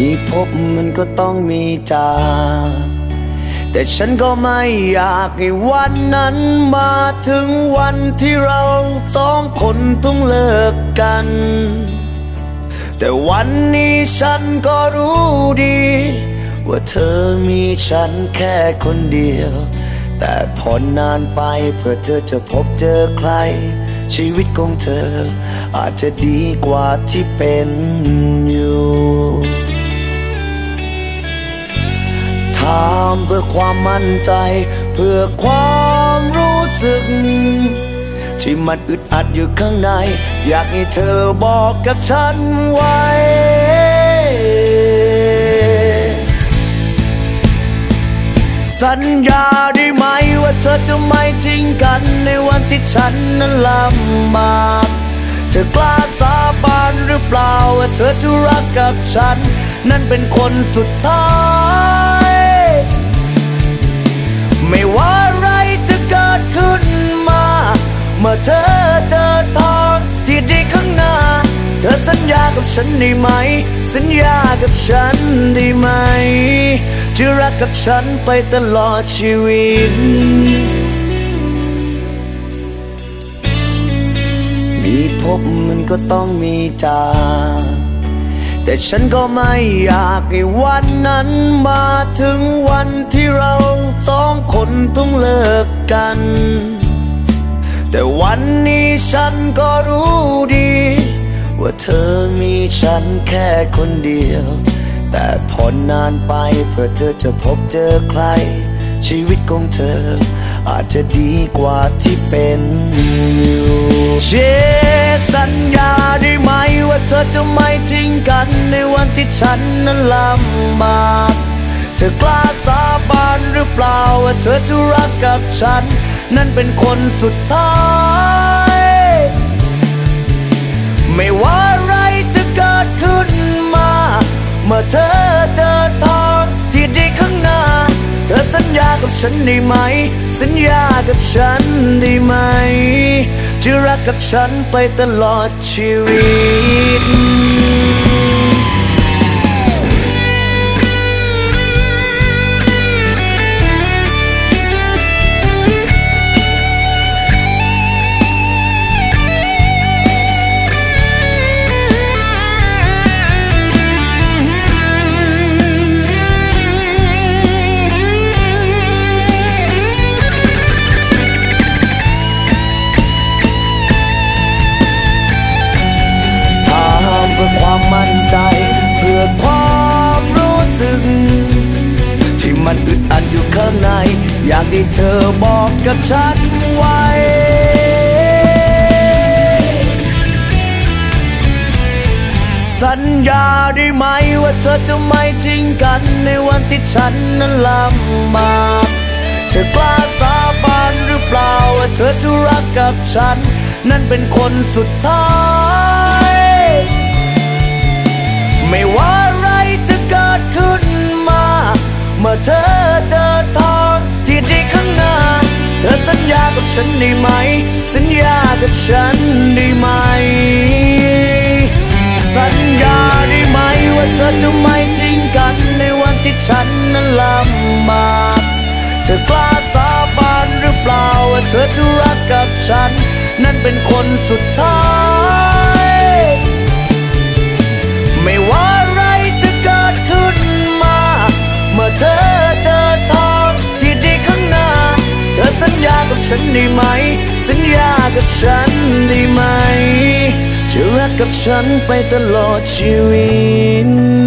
มีพบมันก็ต้องมีจาก แต่ฉันก็ไม่อยากให้วันนั้นมาถึงวันที่เราสองคนต้องเลิกกัน แต่วันนี้ฉันก็รู้ดี ว่าเธอมีฉันแค่คนเดียว แต่พอนานไปเพื่อเธอจะพบเจอใคร ชีวิตของเธออาจจะดีกว่าที่เป็นอยู่ามเพื่อความมั่นใจ เพื่อความรู้สึก ที่มันอึดอัดอยู่ข้างใน อยากให้เธอบอกกับฉันไว้ สัญญาได้ไหมว่าเธอจะไม่ทิ้งกันในวันที่ฉันนั้นลำบากเธอกล้าสาบานหรือเปล่าว่าเธอจะรักกับฉัน นั่นเป็นคนสุดท้าย ฉันได้ไหม สัญญากับฉันได้ไหม จะรักกับฉันไปตลอดชีวิต มีพบมันก็ต้องมีจากแต่ฉันก็ไม่อยากให้วันนั้นมาถึงวันที่เราสองคนต้องเลิกกัน แต่วันนี้ฉันก็รู้ดี ว่าเธอมีฉันแค่คนเดียว แต่พอนานไปเพื่อเธอจะพบเจอใคร ชีวิตของเธอ อาจจะดีกว่าที่เป็นอยู่เชสัญญาได้ไหมว่าเธอจะไม่ทิ้งกันในวันที่ฉันนั้นลำบากเธอกล้าสาบานหรือเปล่าว่าเธอจะรักกับฉัน นั่นเป็นคนสุดท้าย ไม่ว่าอะไรจะเกิดขึ้นมา เมื่อเธอเจอทางที่ดีข้างหน้า เธอสัญญากับฉันได้ไหม สัญญากับฉันได้ไหมจะรักกับฉันไปตลอดชีวิต อยากให้เธอบอกกับฉันไว้สัญญาได้ไหมว่าเธอจะไม่ทิ้งกันในวันที่ฉันนั้นลำบากเธอกล้าสาบานหรือเปล่าว่าเธอจะรักกับฉัน นั่นเป็นคนสุดท้าย ไม่ว่าอะไรจะเกิดขึ้นมา เมื่อเธอเจอทาง ฉันได้ไหม สัญญากับฉันได้ไหม สัญญาได้ไหมว่าเธอจะไม่ทิ้งกันในวันที่ฉันนั้นลำบากเธอกล้าสาบานหรือเปล่าว่าเธอจะรักกับฉัน นั่นเป็นคนสุดท้าย กับฉันไปตลอดชีวิต